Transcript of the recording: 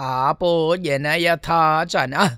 आपो जनयथा च नः